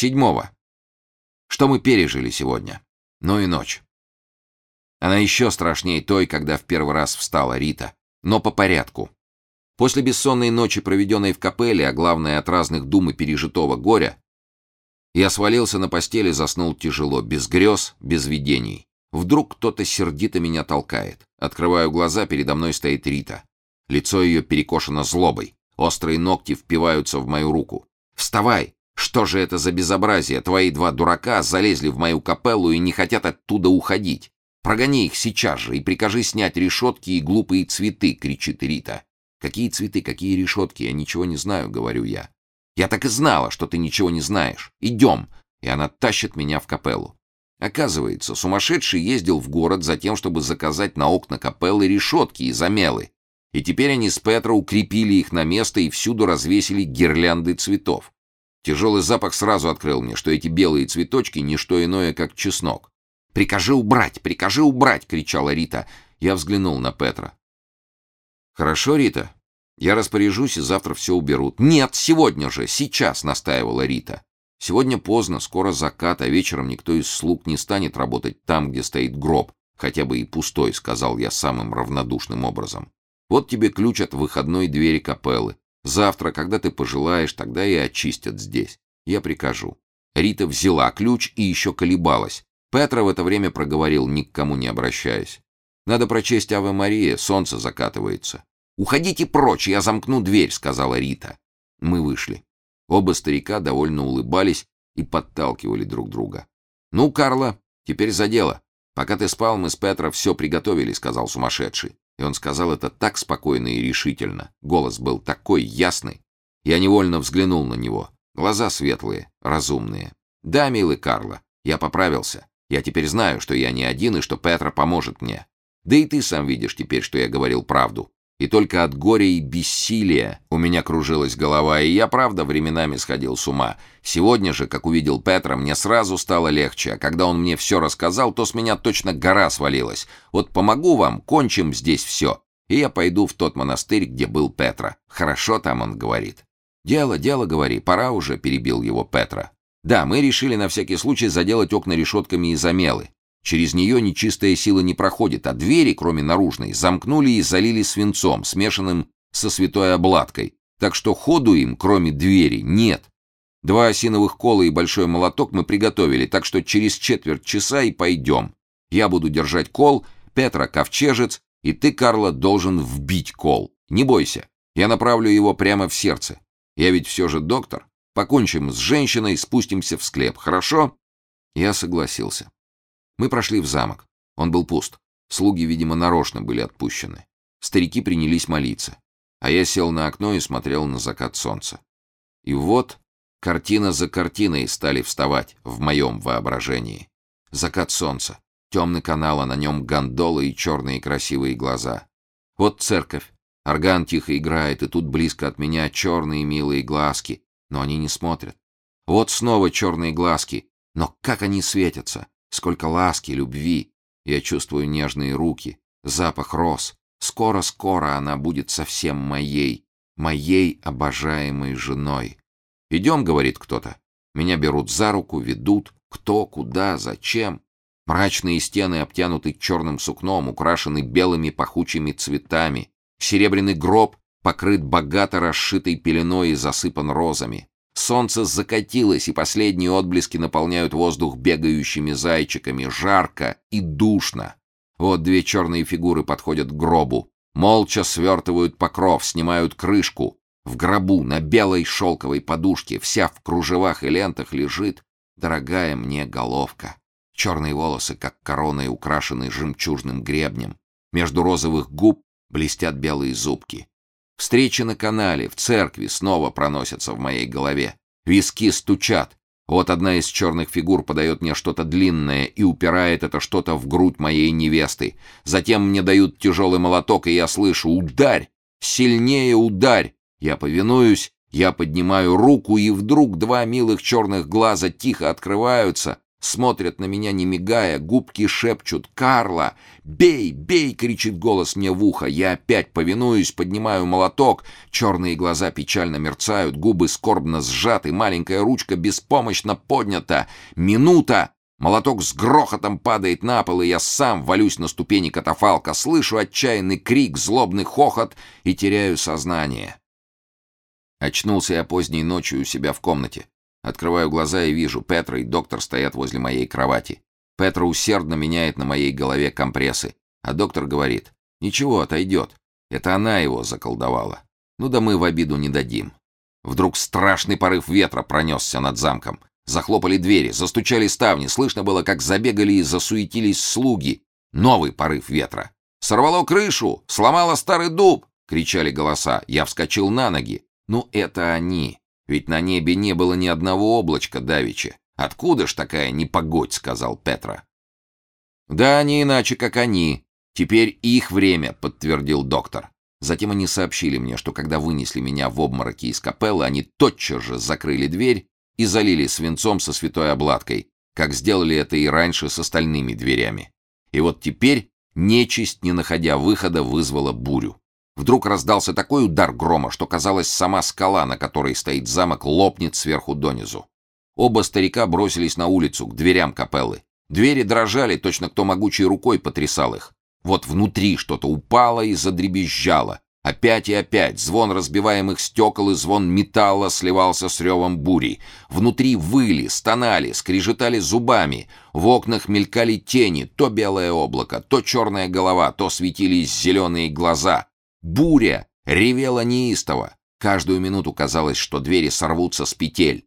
Седьмого. Что мы пережили сегодня? Ну и ночь. Она еще страшнее той, когда в первый раз встала Рита. Но по порядку. После бессонной ночи, проведенной в капелле, а главное от разных дум и пережитого горя, я свалился на постели, заснул тяжело, без грез, без видений. Вдруг кто-то сердито меня толкает. Открываю глаза, передо мной стоит Рита. Лицо ее перекошено злобой. Острые ногти впиваются в мою руку. «Вставай! Что же это за безобразие? Твои два дурака залезли в мою капеллу и не хотят оттуда уходить. Прогони их сейчас же и прикажи снять решетки и глупые цветы!» — кричит Рита. «Какие цветы, какие решетки? Я ничего не знаю», — говорю я. «Я так и знала, что ты ничего не знаешь. Идем!» И она тащит меня в капеллу. Оказывается, сумасшедший ездил в город за тем, чтобы заказать на окна капеллы решетки и замелы. И теперь они с Петро укрепили их на место и всюду развесили гирлянды цветов. Тяжелый запах сразу открыл мне, что эти белые цветочки — не что иное, как чеснок. «Прикажи убрать! Прикажи убрать!» — кричала Рита. Я взглянул на Петра. «Хорошо, Рита, я распоряжусь, и завтра все уберут. Нет, сегодня же, сейчас, настаивала Рита. Сегодня поздно, скоро закат, а вечером никто из слуг не станет работать там, где стоит гроб, хотя бы и пустой, сказал я самым равнодушным образом. Вот тебе ключ от выходной двери капеллы. Завтра, когда ты пожелаешь, тогда и очистят здесь. Я прикажу. Рита взяла ключ и еще колебалась. Петра в это время проговорил, ни к кому не обращаясь. Надо прочесть Аве Мария, солнце закатывается. «Уходите прочь, я замкну дверь», — сказала Рита. Мы вышли. Оба старика довольно улыбались и подталкивали друг друга. «Ну, Карла, теперь за дело. Пока ты спал, мы с Петро все приготовили», — сказал сумасшедший. И он сказал это так спокойно и решительно. Голос был такой ясный. Я невольно взглянул на него. Глаза светлые, разумные. «Да, милый Карла, я поправился. Я теперь знаю, что я не один и что Петра поможет мне. Да и ты сам видишь теперь, что я говорил правду. И только от горя и бессилия у меня кружилась голова, и я, правда, временами сходил с ума. Сегодня же, как увидел Петра, мне сразу стало легче, а когда он мне все рассказал, то с меня точно гора свалилась. Вот помогу вам, кончим здесь все, и я пойду в тот монастырь, где был Петра. Хорошо там, он говорит. «Дело, дело, говори, пора уже», — перебил его Петра. «Да, мы решили на всякий случай заделать окна решетками из амелы. Через нее нечистая сила не проходит, а двери, кроме наружной, замкнули и залили свинцом, смешанным со святой обладкой. Так что ходу им, кроме двери, нет. Два осиновых кола и большой молоток мы приготовили, так что через четверть часа и пойдем. Я буду держать кол, Петра — ковчежец, и ты, Карла, должен вбить кол. Не бойся, я направлю его прямо в сердце. Я ведь все же доктор. Покончим с женщиной, спустимся в склеп, хорошо?» Я согласился. Мы прошли в замок. Он был пуст. Слуги, видимо, нарочно были отпущены. Старики принялись молиться. А я сел на окно и смотрел на закат солнца. И вот картина за картиной стали вставать в моем воображении. Закат солнца, темный канал, а на нем гондолы и черные красивые глаза. Вот церковь. Орган тихо играет, и тут близко от меня черные милые глазки, но они не смотрят. Вот снова черные глазки, но как они светятся! Сколько ласки, любви. Я чувствую нежные руки, запах роз. Скоро-скоро она будет совсем моей, моей обожаемой женой. «Идем», — говорит кто-то. Меня берут за руку, ведут. Кто, куда, зачем. Мрачные стены обтянуты черным сукном, украшены белыми пахучими цветами. Серебряный гроб покрыт богато расшитой пеленой и засыпан розами. Солнце закатилось, и последние отблески наполняют воздух бегающими зайчиками. Жарко и душно. Вот две черные фигуры подходят к гробу. Молча свертывают покров, снимают крышку. В гробу на белой шелковой подушке, вся в кружевах и лентах, лежит дорогая мне головка. Черные волосы, как короной, украшены жемчужным гребнем. Между розовых губ блестят белые зубки. Встречи на канале, в церкви снова проносятся в моей голове. Виски стучат. Вот одна из черных фигур подает мне что-то длинное и упирает это что-то в грудь моей невесты. Затем мне дают тяжелый молоток, и я слышу «Ударь! Сильнее ударь!» Я повинуюсь, я поднимаю руку, и вдруг два милых черных глаза тихо открываются, смотрят на меня не мигая, губки шепчут «Карла! Бей! Бей!» — кричит голос мне в ухо. Я опять повинуюсь, поднимаю молоток, черные глаза печально мерцают, губы скорбно сжаты, маленькая ручка беспомощно поднята. Минута! Молоток с грохотом падает на пол, и я сам валюсь на ступени катафалка, слышу отчаянный крик, злобный хохот и теряю сознание. Очнулся я поздней ночью у себя в комнате. Открываю глаза и вижу, Петра и доктор стоят возле моей кровати. Петра усердно меняет на моей голове компрессы, а доктор говорит, «Ничего, отойдет. Это она его заколдовала. Ну да мы в обиду не дадим». Вдруг страшный порыв ветра пронесся над замком. Захлопали двери, застучали ставни, слышно было, как забегали и засуетились слуги. Новый порыв ветра. «Сорвало крышу! Сломало старый дуб!» — кричали голоса. Я вскочил на ноги. «Ну, это они. Ведь на небе не было ни одного облачка давича. Откуда ж такая непогодь?» — сказал Петра. «Да, не иначе, как они. Теперь их время», — подтвердил доктор. Затем они сообщили мне, что когда вынесли меня в обмороки из капеллы, они тотчас же закрыли дверь и залили свинцом со святой обладкой, как сделали это и раньше с остальными дверями. И вот теперь нечисть, не находя выхода, вызвала бурю. Вдруг раздался такой удар грома, что казалось, сама скала, на которой стоит замок, лопнет сверху донизу. Оба старика бросились на улицу, к дверям капеллы. Двери дрожали, точно кто могучей рукой потрясал их. Вот внутри что-то упало и задребезжало. Опять и опять звон разбиваемых стекол и звон металла сливался с ревом бури. Внутри выли, стонали, скрежетали зубами. В окнах мелькали тени, то белое облако, то черная голова, то светились зеленые глаза. Буря ревела неистово. Каждую минуту казалось, что двери сорвутся с петель.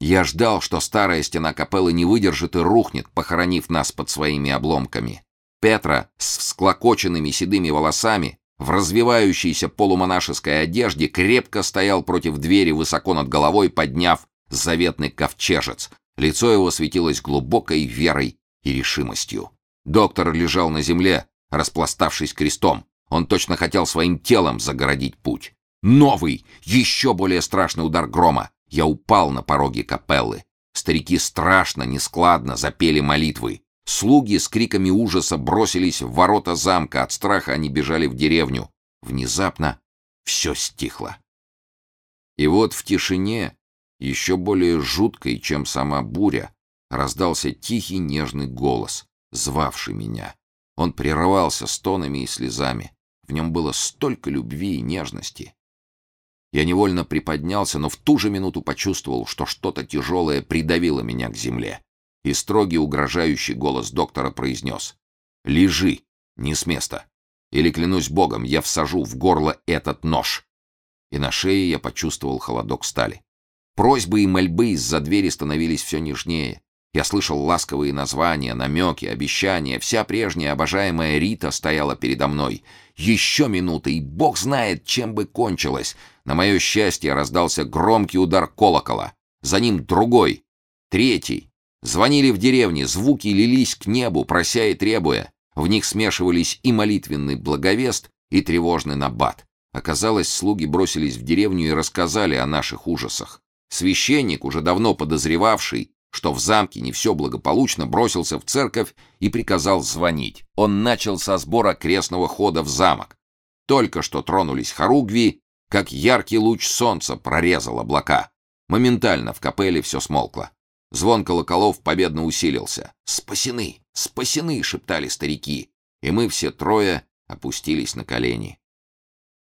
Я ждал, что старая стена капеллы не выдержит и рухнет, похоронив нас под своими обломками. Петра с всклокоченными седыми волосами в развивающейся полумонашеской одежде крепко стоял против двери, высоко над головой подняв заветный ковчежец. Лицо его светилось глубокой верой и решимостью. Доктор лежал на земле, распластавшись крестом. Он точно хотел своим телом загородить путь. Новый, еще более страшный удар грома. Я упал на пороге капеллы. Старики страшно, нескладно запели молитвы. Слуги с криками ужаса бросились в ворота замка, от страха они бежали в деревню. Внезапно все стихло. И вот в тишине, еще более жуткой, чем сама буря, раздался тихий нежный голос, звавший меня. Он прерывался стонами и слезами. В нем было столько любви и нежности. Я невольно приподнялся, но в ту же минуту почувствовал, что что-то тяжелое придавило меня к земле и строгий угрожающий голос доктора произнес «Лежи, не с места, или, клянусь богом, я всажу в горло этот нож». И на шее я почувствовал холодок стали. Просьбы и мольбы из-за двери становились все нежнее. Я слышал ласковые названия, намеки, обещания. Вся прежняя обожаемая Рита стояла передо мной. Еще минута, и бог знает, чем бы кончилось. На мое счастье раздался громкий удар колокола. За ним другой, третий. Звонили в деревне, звуки лились к небу, прося и требуя. В них смешивались и молитвенный благовест, и тревожный набат. Оказалось, слуги бросились в деревню и рассказали о наших ужасах. Священник, уже давно подозревавший, что в замке не все благополучно, бросился в церковь и приказал звонить. Он начал со сбора крестного хода в замок. Только что тронулись хоругви, как яркий луч солнца прорезал облака. Моментально в капелле все смолкло. Звон колоколов победно усилился. «Спасены! Спасены!» — шептали старики. И мы все трое опустились на колени.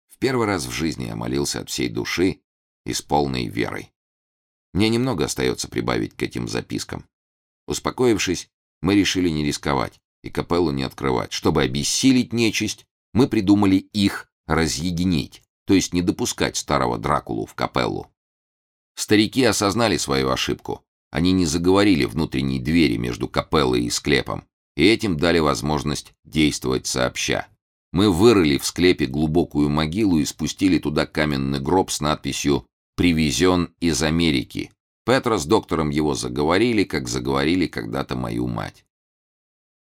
В первый раз в жизни я молился от всей души и с полной верой. Мне немного остается прибавить к этим запискам. Успокоившись, мы решили не рисковать и капеллу не открывать. Чтобы обессилить нечисть, мы придумали их разъединить, то есть не допускать старого Дракулу в капеллу. Старики осознали свою ошибку они не заговорили внутренней двери между капеллой и склепом, и этим дали возможность действовать сообща. Мы вырыли в склепе глубокую могилу и спустили туда каменный гроб с надписью «Привезен из Америки». Петра с доктором его заговорили, как заговорили когда-то мою мать.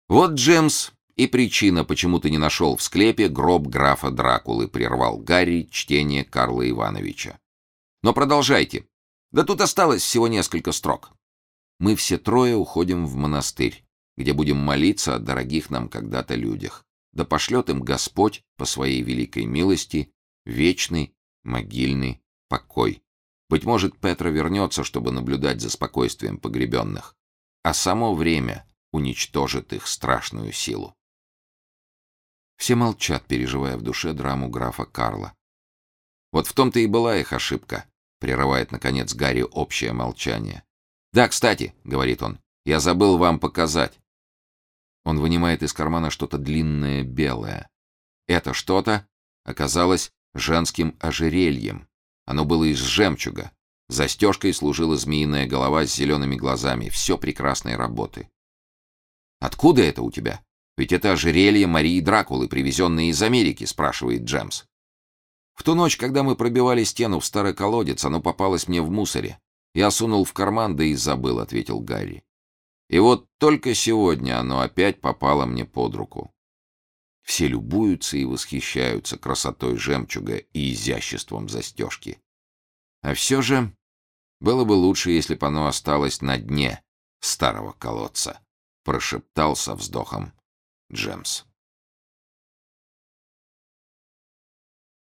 Вот, Джемс, и причина, почему ты не нашел в склепе гроб графа Дракулы, прервал Гарри чтение Карла Ивановича. Но продолжайте. Да тут осталось всего несколько строк. мы все трое уходим в монастырь, где будем молиться о дорогих нам когда-то людях. Да пошлет им Господь по своей великой милости вечный могильный покой. Быть может, Петра вернется, чтобы наблюдать за спокойствием погребенных, а само время уничтожит их страшную силу. Все молчат, переживая в душе драму графа Карла. Вот в том-то и была их ошибка, прерывает, наконец, Гарри общее молчание. «Да, кстати», — говорит он, — «я забыл вам показать». Он вынимает из кармана что-то длинное белое. Это что-то оказалось женским ожерельем. Оно было из жемчуга. Застежкой служила змеиная голова с зелеными глазами. Все прекрасной работы. «Откуда это у тебя? Ведь это ожерелье Марии Дракулы, привезенное из Америки», — спрашивает Джемс. В ту ночь, когда мы пробивали стену в старый колодец, оно попалось мне в мусоре. Я сунул в карман, да и забыл, — ответил Гарри. И вот только сегодня оно опять попало мне под руку. Все любуются и восхищаются красотой жемчуга и изяществом застежки. А все же было бы лучше, если бы оно осталось на дне старого колодца, прошептал со вздохом Джемс.